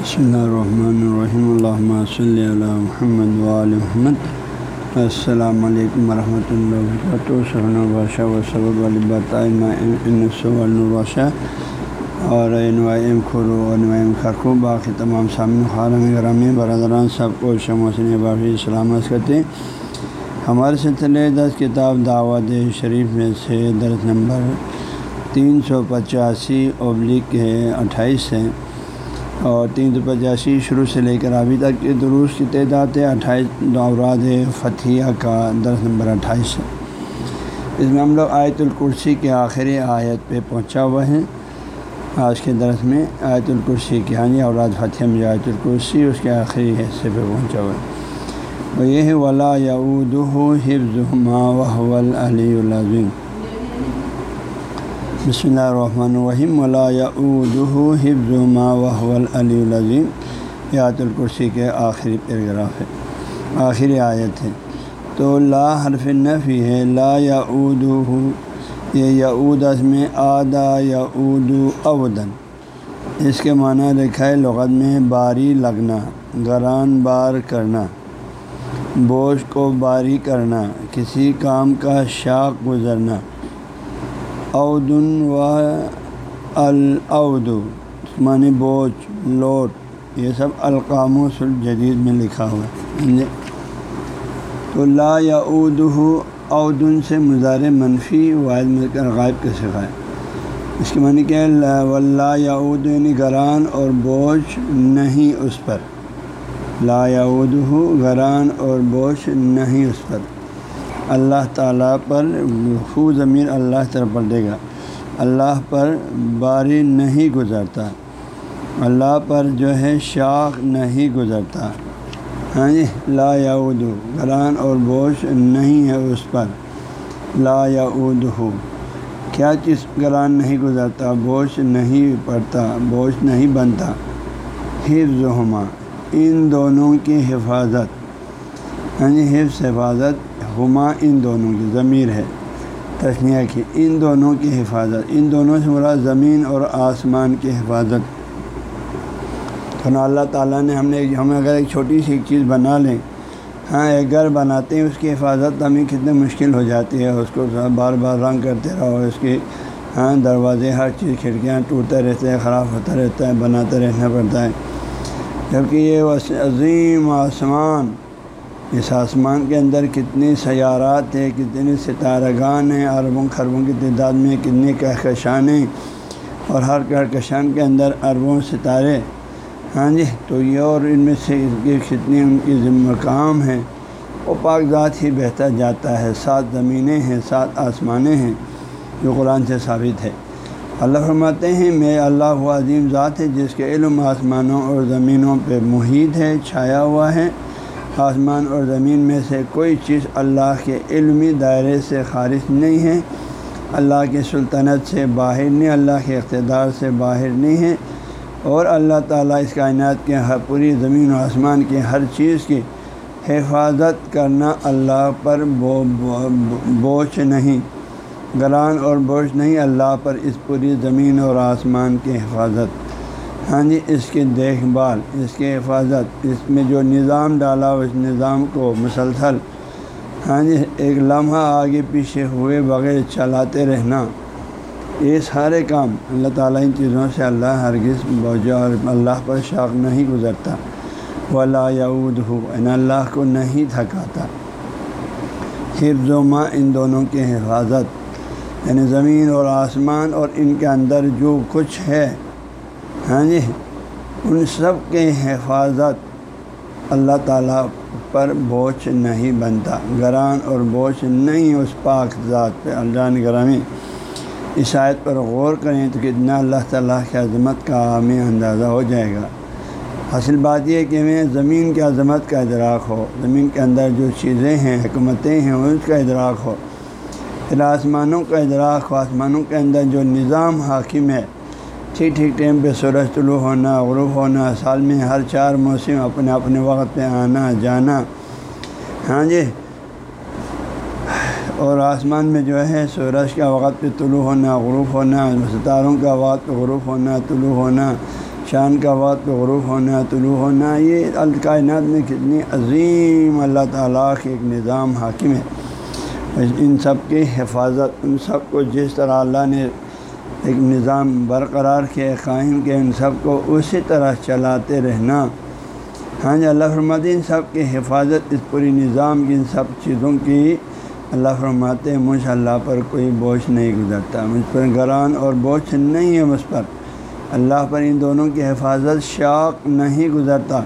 بسم اللہ الرحمن الرحیم اللہ صلی اللہ محمد وعلی محمد السلام علیکم ورحمۃ اللہ وبرکاتہ بادشہ و صبر الباشہ اور نوائم خرو اور نوائم خرخو باقی تمام سامنے خارم گرامی برادران سب کو شموسن بابی سلامت کرتے ہیں ہمارے سلسلے دس کتاب دعوت شریف میں سے درس نمبر تین سو پچاسی ابلک ہے اٹھائیس ہے۔ اور تین سو پچاسی شروع سے لے کر ابھی تک کے دروس کی تعداد ہے، اٹھائیس دورات فتھیہ کا درس نمبر اٹھائیس ہے۔ اس میں ہم لوگ آیت الکرسی کے آخری آیت پہ پہنچا ہوا ہیں۔ آج کے درس میں آیت الکرسی کی یعنی ہاں اوراد فتح میں آیت الکرسی اس کے آخری حصے پہ پہنچا ہوا ہے۔ وہ یہ ولا یعود حفظ ما وحول علی العظیم بسم اللہ الرحمن الرحیم، ولا حفظ ما وحول علی العظیم یات الکرسی کے آخری پیراگراف ہے، آخری آیت ہے۔ تو لا حرف نفی ہے، لا یعود یہ یعود میں آدا یعود اودن۔ اس کے معنی لکھا ہے لغت میں باری لگنا، گران بار کرنا، بوجھ کو باری کرنا، کسی کام کا شاخ گزرنا۔ اودن و الاود معنی بوجھ، لوٹ، یہ سب القاموس الجدید میں لکھا ہوا ہے۔ تو لا یا اودن سے مزار منفی، واحد مل کر غائب کا سکھائے اس کے معنی کیا ہے؟ ولا یا یعنی گران اور بوجھ نہیں اس پر۔ لا یا گران اور بوجھ نہیں اس پر۔ اللہ تعالیٰ پر خو ضمیر اللہ طرف پڑ دے گا۔ اللہ پر باری نہیں گزرتا۔ اللہ پر جو ہے شاخ نہیں گزرتا۔ ہاں جی؟ لا یعود گران اور بوجھ نہیں ہے اس پر۔ لا یعود ہو کیا چیز گران نہیں گزرتا؟ بوجھ نہیں پڑتا، بوجھ نہیں بنتا۔ حفظ ہما ان دونوں کی حفاظت۔ ہاں جی؟ حفظ حفاظت۔ ہما ان دونوں کی ضمیر ہے۔ تشنیہ کی ان دونوں کی حفاظت۔ ان دونوں سے مراد زمین اور آسمان کی حفاظت۔ تو اللہ تعالیٰ نے ہم نے ہم اگر ایک چھوٹی سی چیز بنا لیں ہاں ایک گھر بناتے ہیں، اس کی حفاظت ہمیں کتنے مشکل ہو جاتی ہے۔ اس کو بار بار رنگ کرتے رہو، اس کی ہاں دروازے، ہر چیز، کھڑکیاں ٹوٹتے رہتے ہیں، خراب ہوتا رہتا ہے، بناتے رہنا پڑتا ہے۔ جبکہ یہ عظیم آسمان اس آسمان کے اندر کتنی سیارات ہیں، کتنی ستارگان ہیں، اربوں خربوں کی تعداد میں کتنی کہکشان ہیں اور ہر کہکشان کے اندر اربوں ستارے۔ ہاں جی تو یہ اور ان میں سے کتنی ان کی ذمہ کام ہیں۔ وہ پاک ذات ہی بہتر جاتا ہے۔ سات زمینیں ہیں، سات آسمانیں ہیں، جو قرآن سے ثابت ہے۔ اللہ فرماتے ہیں، میں اللہ عظیم ذات ہے جس کے علم آسمانوں اور زمینوں پہ محیط ہے، چھایا ہوا ہے۔ آسمان اور زمین میں سے کوئی چیز اللہ کے علمی دائرے سے خارج نہیں ہے۔ اللہ کی سلطنت سے باہر نہیں، اللہ کے اقتدار سے باہر نہیں ہے۔ اور اللہ تعالیٰ اس کائنات کے ہر پوری زمین و آسمان کی ہر چیز کی حفاظت کرنا اللہ پر بوجھ نہیں۔ گران اور بوجھ نہیں، اللہ پر اس پوری زمین اور آسمان کی حفاظت۔ ہاں جی اس کی دیکھ بھال، اس کی حفاظت، اس میں جو نظام ڈالا، اس نظام کو مسلسل ہاں جی ایک لمحہ آگے پیچھے ہوئے بغیر چلاتے رہنا، یہ سارے کام اللہ تعالیٰ ان چیزوں سے اللہ ہرگز بوجھا اور اللہ پر شاق نہیں گزرتا۔ ولا یعود ہو ان اللہ کو نہیں تھکاتا۔ حفظ و ماں ان دونوں کی حفاظت یعنی زمین اور آسمان اور ان کے اندر جو کچھ ہے ہاں جی ان سب کے حفاظت اللہ تعالیٰ پر بوجھ نہیں بنتا۔ گران اور بوجھ نہیں، اس پاک ذات پہ۔ اللہ گرامی عیسائیت پر غور کریں تو کتنا اللہ تعالیٰ کی عظمت کا ہمیں اندازہ ہو جائے گا۔ حاصل بات یہ کہ ہمیں زمین کی عظمت کا ادراک ہو، زمین کے اندر جو چیزیں ہیں حکومتیں ہیں اس کا ادراک ہو۔ پھر آسمانوں کا ادراک ہو۔ آسمانوں کے اندر جو نظام حاکم ہے ٹھیک ٹھیک ٹائم پہ سورج طلوع ہونا، غروب ہونا، سال میں ہر چار موسم اپنے اپنے وقت پہ آنا، جانا۔ ہاں جی۔ اور آسمان میں جو ہے، سورج کا وقت پہ طلوع ہونا، غروب ہونا، ستاروں کا وقت پہ غروب ہونا، طلوع ہونا، شان کا وقت پہ غروف ہونا، طلوع ہونا۔ یہ الکائنات میں کتنی عظیم اللہ تعالیٰ کے ایک نظام حاکم ہے۔ ان سب کی حفاظت، ان سب کو جس طرح اللہ نے ایک نظام برقرار کیا قائم کیا، ان سب کو اسی طرح چلاتے رہنا۔ ہاں جی اللہ فرماتے ان سب کی حفاظت، اس پوری نظام کی، ان سب چیزوں کی۔ اللہ فرماتے مجھ اللہ پر کوئی بوجھ نہیں گزرتا، مجھ پر گران اور بوجھ نہیں ہے مجھ پر۔ اللہ پر ان دونوں کی حفاظت شاق نہیں گزرتا۔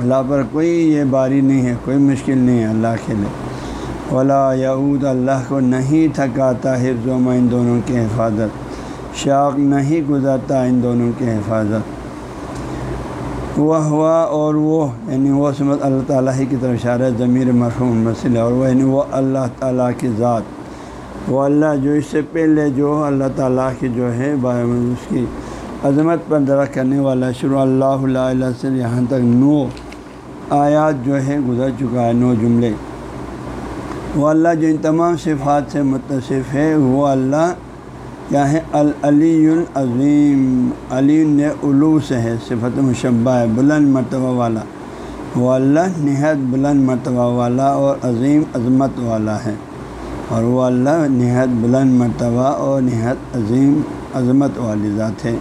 اللہ پر کوئی یہ باری نہیں ہے، کوئی مشکل نہیں ہے اللہ کے لیے۔ ولا یعود، اللہ کو نہیں تھکاتا حفظ و ان دونوں کی حفاظت۔ شاق نہیں گزرتا ان دونوں کی حفاظت۔ وہ ہوا اور وہ یعنی وہ سمت اللہ تعالیٰ ہی کی طرف اشارہ ضمیر مرحوم مسئلہ اور وہ یعنی وہ اللہ تعالیٰ کی ذات۔ وہ اللہ جو اس سے پہلے جو اللہ تعالیٰ کی جو ہے اس کی عظمت پر درخت کرنے والا شروع اللہ علیہ سے یہاں تک نو آیات جو ہے گزر چکا ہے، نو جملے۔ وہ اللہ جو ان تمام صفات سے متصف ہے، وہ اللہ کیا ہے العلی العظیم۔ علی نے علو سے ہے، صفت مشبہ ہے، بلند مرتبہ والا۔ وہ اللہ نہایت بلند مرتبہ والا اور عظیم عظمت والا ہے۔ اور وہ اللہ نہایت بلند مرتبہ اور نہایت عظیم عظمت والی ذات ہے۔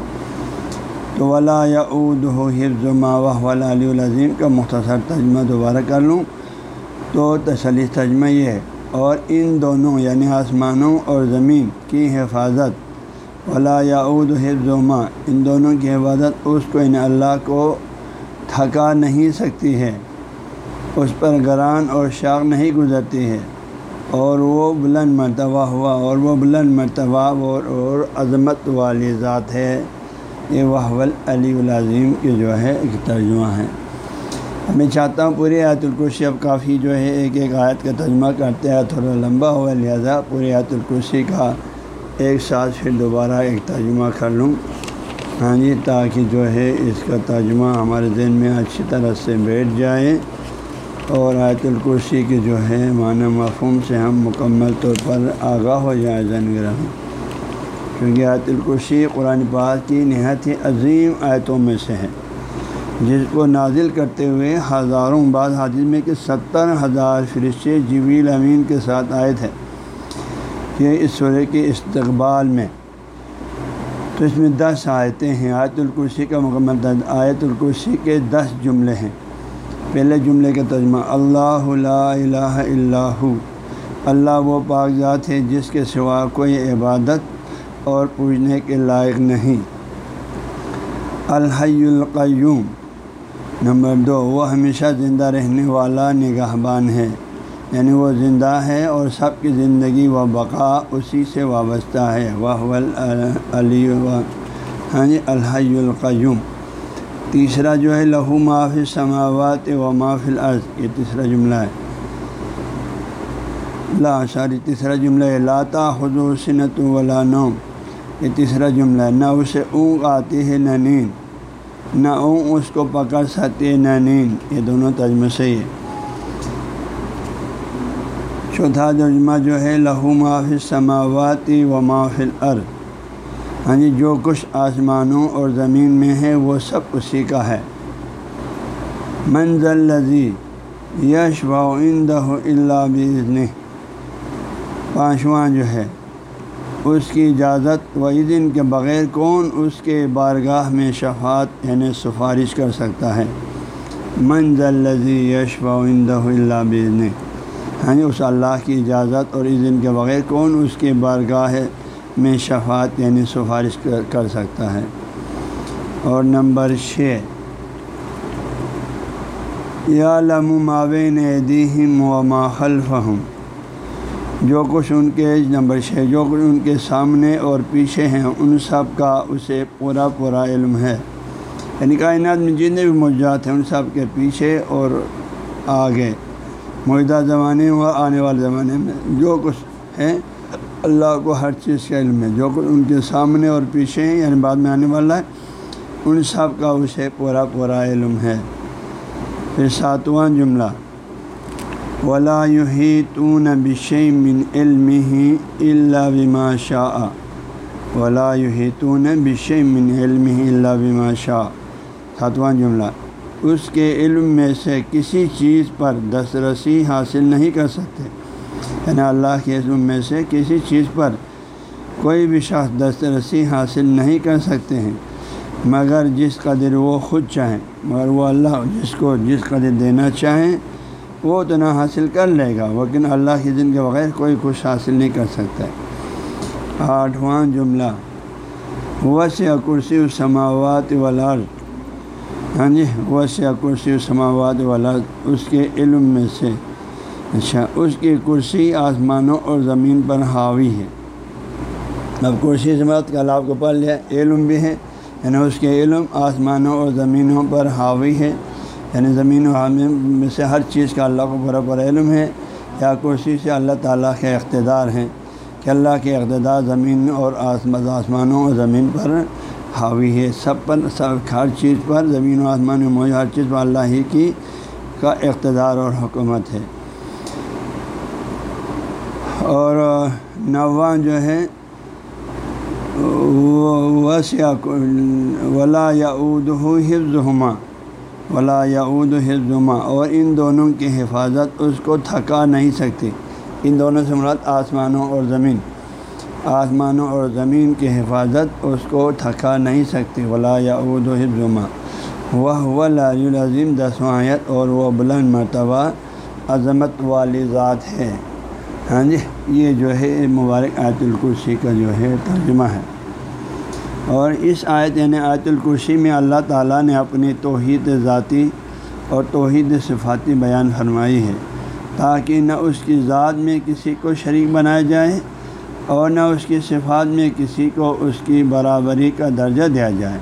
تو ولا یعود ہو حفظ ماوہ والا علی العظیم کا مختصر ترجمہ دوبارہ کر لوں۔ تو تسلی ترجمہ یہ ہے۔ اور ان دونوں یعنی آسمانوں اور زمین کی حفاظت۔ ولا یعود حفظ ان دونوں کی حفاظت اس کو ان اللہ کو تھکا نہیں سکتی ہے۔ اس پر گران اور شاخ نہیں گزرتی ہے۔ اور وہ بلند مرتبہ ہوا، اور وہ بلند مرتبہ اور اور عظمت والی ذات ہے۔ یہ وحول علی العظیم کی جو ہے، ایک ترجمہ ہے۔ میں چاہتا ہوں پوری آیت الکرسی اب کافی جو ہے ایک ایک آیت کا ترجمہ کرتے ہیں، تھوڑا لمبا ہوا، لہٰذا پوری آیت الکرسی کا ایک ساتھ پھر دوبارہ ایک ترجمہ کر لوں۔ ہاں جی تاکہ جو ہے اس کا ترجمہ ہمارے ذہن میں اچھی طرح سے بیٹھ جائے اور آیت الکرسی کے جو ہے معنی مفہوم سے ہم مکمل طور پر آگاہ ہو جائیں۔ زین گرہ کیونکہ آیت الکرسی قرآن پاک کی نہایت ہی عظیم آیتوں میں سے ہے۔ جس کو نازل کرتے ہوئے ہزاروں بعض حادث میں کہ ستر ہزار فرشتے جبیل امین کے ساتھ آئے تھے یہ اس سورے کے استقبال میں۔ تو اس میں دس آیتیں ہیں، آیت الکرسی کا مکمل درد آیت الکرسی کے دس جملے ہیں۔ پہلے جملے کا ترجمہ، اللہ لا الہ اللہ اللہ وہ پاک ذات ہے جس کے سوا کوئی عبادت اور پوجنے کے لائق نہیں۔ الحی القیوم۔ نمبر دو، وہ ہمیشہ زندہ رہنے والا نگاہ بان ہے یعنی وہ زندہ ہے اور سب کی زندگی و بقا اسی سے وابستہ ہے۔ وہ علی و ہاں جی الحی القیوم۔ تیسرا جو ہے، لہو معاف سماوات و معافل العض یہ تیسرا جملہ ہے۔ لا، ساری تیسرا جملہ ہے۔ لاتا خدو سنت ولا نوم، یہ تیسرا جملہ ہے۔ نہ اسے اونگ آتی ہے نہ نیند۔ نہ اون اس کو پکڑ سکتے نہ نیند یہ دونوں ترجمہ صحیح ہے۔ چوتھا ترجمہ جو ہے، لہو معاف سماواتی و معافل ار ہاں جی جو کچھ آسمانوں اور زمین میں ہے، وہ سب اسی کا ہے۔ منزل لذی یش و دہ اللہ بزن پانچواں جو ہے۔ اس کی اجازت و اذن کے بغیر کون اس کے بارگاہ میں شفاعت یعنی سفارش کر سکتا ہے؟ منزل لذی یش و اللہ بزن ہاں اس اللہ کی اجازت اور اذن کے بغیر کون اس کے بارگاہ میں شفاعت یعنی سفارش کر سکتا ہے؟ اور نمبر چھ یا لم ماوین دیم و ما خلفہم. جو کچھ ان کے نمبر چھ، جو کچھ ان کے سامنے اور پیچھے ہیں، ان سب کا اسے پورا پورا علم ہے۔ یعنی کائنات میں جتنے بھی موجود ہیں، ان سب کے پیچھے اور آگے۔ موجودہ زمانے و آنے والے زمانے میں جو کچھ ہے اللہ کو ہر چیز کا علم ہے۔ جو کچھ ان کے سامنے اور پیچھے ہیں یعنی بعد میں آنے والا ہے، ان سب کا اسے پورا پورا علم ہے۔ پھر ساتواں جملہ۔ ولا يحيطون بشيء من علمه إلا بما شاء. ولا يحيطون بشيء من علمه إلا بما شاء. ساتواں جملہ، اس کے علم میں سے کسی چیز پر دسترسی حاصل نہیں کر سکتے۔ یعنی اللہ کے علم میں سے کسی چیز پر کوئی بھی شخص دسترسی حاصل نہیں کر سکتے ہیں۔ مگر جس قدر وہ خود چاہیں، مگر وہ اللہ جس کو جس قدر دینا چاہیں وہ اتنا حاصل کر لے گا، لیکن اللہ کے دن کے بغیر کوئی کچھ حاصل نہیں کر سکتا۔ ہے آٹھواں جملہ وسیع کرسی السماوات والارض۔ ہاں جی وسیع کرسی السماوات والارض، اس کے علم میں سے۔ اچھا اس کی کرسی آسمانوں اور زمین پر حاوی ہے۔ اب کرسی سماعت کا آپ کو پڑھ لیا، علم بھی ہے یعنی اس کے علم آسمانوں اور زمینوں پر حاوی ہے۔ یعنی زمین و حامل میں سے ہر چیز کا اللہ کو برا پر علم ہے، یا کرسی سے اللہ تعالیٰ کے اقتدار ہیں کہ اللہ کے اقتدار زمین اور آسمانوں اور زمین پر حاوی ہے۔ سب پر سب ہر چیز پر زمین و آسمان میں موجود ہر چیز پر اللہ ہی کی کا اقتدار اور حکومت ہے۔ اور نواں جو ہے وسیع ولا یعود حفظ ہما ولا یعود حفظ اور ان دونوں کی حفاظت اس کو تھکا نہیں سکتی۔ ان دونوں سے مراد آسمانوں اور زمین۔ آسمانوں اور زمین کی حفاظت اس کو تھکا نہیں سکتی۔ ولا یعود حفظ ہما وہ العظیم دسوایت اور وہ بلند مرتبہ عظمت والی ذات ہے۔ ہاں جی یہ جو ہے مبارک آیت الکرسی کا جو ہے ترجمہ ہے۔ اور اس آیت یعنی آیت الکرسی میں اللہ تعالیٰ نے اپنی توحید ذاتی اور توحید صفاتی بیان فرمائی ہے تاکہ نہ اس کی ذات میں کسی کو شریک بنایا جائے اور نہ اس کی صفات میں کسی کو اس کی برابری کا درجہ دیا جائے۔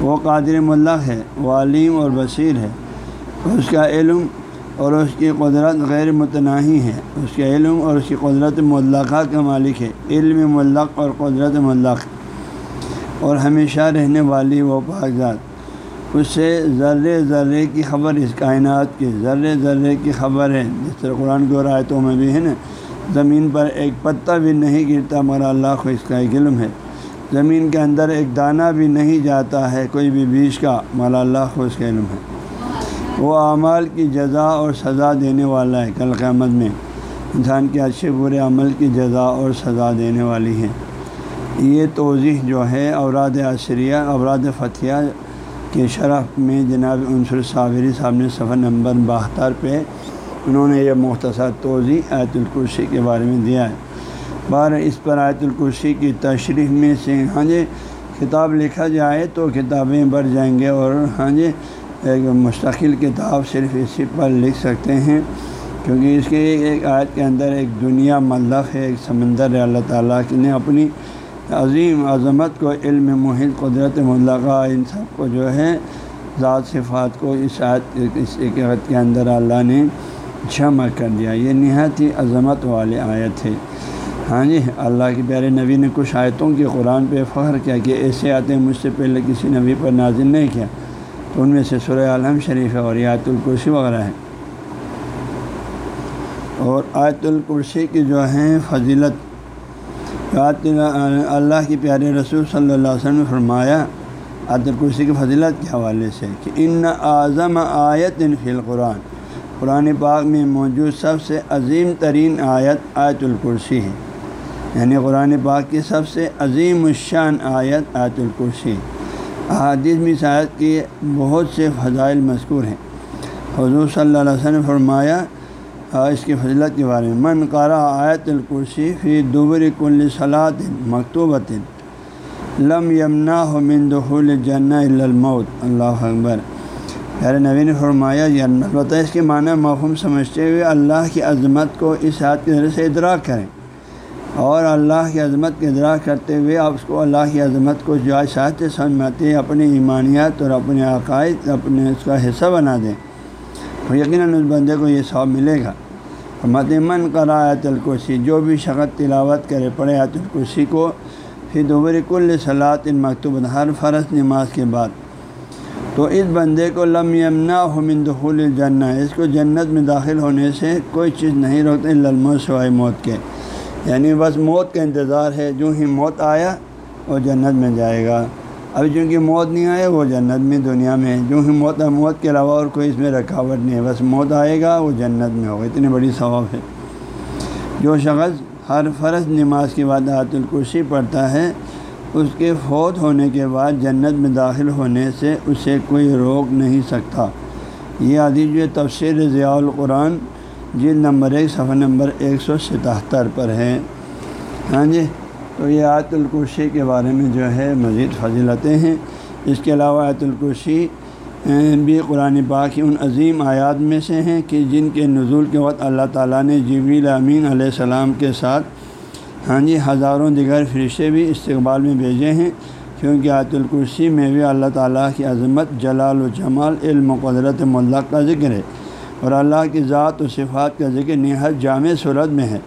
وہ قادر ملق ہے، وہ علیم اور بصیر ہے۔ اس کا علم اور اس کی قدرت غیر متناہی ہے۔ اس کے علم اور اس کی قدرت ملقہ کا مالک ہے۔ علم ملق اور قدرت ملق اور ہمیشہ رہنے والی وہ کاغذات اس سے ذرے ذرے کی خبر اس کائنات کی، ذرے ذرے کی خبر ہے۔ جس طرح قرآن کی رایتوں میں بھی ہے نا، زمین پر ایک پتہ بھی نہیں گرتا مگر اللہ کو اس کا ایک علم ہے۔ زمین کے اندر ایک دانہ بھی نہیں جاتا ہے، کوئی بھی بیج کا، مگر اللہ کو اس کا علم ہے۔ وہ اعمال کی جزا اور سزا دینے والا ہے۔ کل قیامت میں انسان کے اچھے برے عمل کی جزا اور سزا دینے والی ہے۔ یہ توضیح جو ہے اوراد عشریہ، اوراد فتھیہ کے شرف میں جناب عنصر صابری صاحب نے صفحہ نمبر بہتر پہ انہوں نے یہ مختصر توضیح آیت الکرسی کے بارے میں دیا ہے۔ بار اس پر آیت الکرسی کی تشریح میں سے ہاں جی کتاب لکھا جائے تو کتابیں بڑھ جائیں گے اور ہاں جی ایک مستقل کتاب صرف اسی پر لکھ سکتے ہیں کیونکہ اس کے ایک آیت کے اندر ایک دنیا ملف ہے، ایک سمندر ہے، اللہ تعالیٰ نے اپنی عظیم عظمت کو، علم محیط، قدرت ملغہ ان سب کو جو ہے ذات صفات کو اس آیت، اس ایک کے اندر اللہ نے جمع کر دیا۔ یہ نہایت ہی عظمت والی آیت ہے۔ ہاں جی اللہ کے پیارے نبی نے کچھ آیتوں کے قرآن پہ فخر کیا کہ ایسے آتے مجھ سے پہلے کسی نبی پر نازل نہیں کیا۔ تو ان میں سے سورہ عالم شریف ہے اور آیت الکرسی وغیرہ ہے۔ اور آیت الکرسی کی جو ہیں فضیلت اللہ کی پیارے رسول صلی اللہ علیہ وسلم نے فرمایا، آیت الکرسی کی فضیلت کے حوالے سے کہ ان اعظم آیت ان فی القرآن، قرآن پاک میں موجود سب سے عظیم ترین آیت آیت الکرسی ہے۔ یعنی قرآن پاک کی سب سے عظیم الشان آیت آیت الکرسی۔ احادیث میں شاید کی بہت سے فضائل مذکور ہیں۔ حضور صلی اللہ علیہ وسلم نے فرمایا اس کی فضلت کے بارے میں، من قارا آیت الکرسی فی دبر کل صلاط مکتوبۃ، لم یمنا ہو من دخول جن الموت. اللہ اکبر۔ یار نبی نے فرمایا البتہ اس کے معنی مفہوم سمجھتے ہوئے اللہ کی عظمت کو اس حد کے ذریعے سے ادراک کریں۔ اور اللہ کی عظمت کے ادراک کرتے ہوئے آپ اس کو اللہ کی عظمت کو جو سمجھ سمجھاتے ہیں اپنی ایمانیات اور اپنے عقائد، اپنے اس کا حصہ بنا دیں۔ تو یقیناً اس بندے کو یہ سواب ملے گا۔ مت من کرا آیت الکرسی جو بھی شخص تلاوت کرے، پڑھے آیت الکرسی کو پھر دوبری کل صلاحت ان مکتوب، ہر فرض نماز کے بعد۔ تو اس بندے کو لم یمنا من دخول الجنہ، اس کو جنت میں داخل ہونے سے کوئی چیز نہیں روکتے للم سوائے موت کے۔ یعنی بس موت کا انتظار ہے، جو ہی موت آیا، وہ جنت میں جائے گا۔ ابھی چونکہ موت نہیں آئے، وہ جنت میں دنیا میں چونکہ موت موت کے علاوہ اور کوئی اس میں رکاوٹ نہیں ہے۔ بس موت آئے گا، وہ جنت میں ہوگا۔ اتنی بڑی ثواب ہے۔ جو شخص ہر فرض نماز کے بعد آت الکرسی پڑھتا ہے، اس کے فوت ہونے کے بعد جنت میں داخل ہونے سے اسے کوئی روک نہیں سکتا۔ یہ عادی جو تفسیر ضیاء القرآن، جلد نمبر ایک، صفحہ نمبر ایک سو ستہتر پر ہے۔ ہاں جی؟ تو یہ آیت الکرسی کے بارے میں جو ہے مزید فضیلتیں ہیں۔ اس کے علاوہ آیت الکرسی بھی قرآن پاک کی ان عظیم آیات میں سے ہیں کہ جن کے نزول کے وقت اللہ تعالیٰ نے جبریل امین علیہ السلام کے ساتھ ہاں جی ہزاروں دیگر فرشتے بھی استقبال میں بھیجے ہیں۔ کیونکہ آیت الکرسی میں بھی اللہ تعالیٰ کی عظمت، جلال و جمال، علم و قدرت ملق کا ذکر ہے۔ اور اللہ کی ذات و صفات کا ذکر نہایت جامع صورت میں ہے۔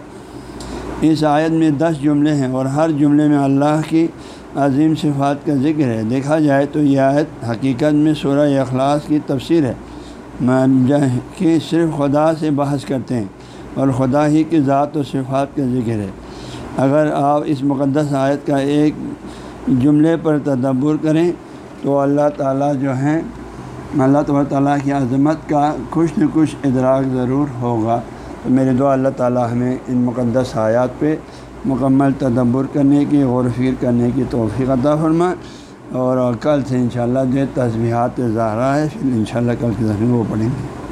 اس آیت میں دس جملے ہیں اور ہر جملے میں اللہ کی عظیم صفات کا ذکر ہے۔ دیکھا جائے تو یہ آیت حقیقت میں سورہ اخلاص کی تفسیر ہے۔ کہ صرف خدا سے بحث کرتے ہیں اور خدا ہی کی ذات و صفات کا ذکر ہے۔ اگر آپ اس مقدس آیت کا ایک جملے پر تدبر کریں تو اللہ تعالیٰ جو ہیں، اللہ تبار تعالیٰ کی عظمت کا کچھ نہ کچھ ادراک ضرور ہوگا۔ میرے دعا اللہ تعالیٰ ہمیں ان مقدس حیات پہ مکمل تدبر کرنے کی غور فکر کرنے کی توفیق عطا فرما اور کل سے انشاءاللہ جو تصبیحات ظاہرہ ہے، پھر انشاءاللہ کل کی تصویر وہ پڑھیں گے۔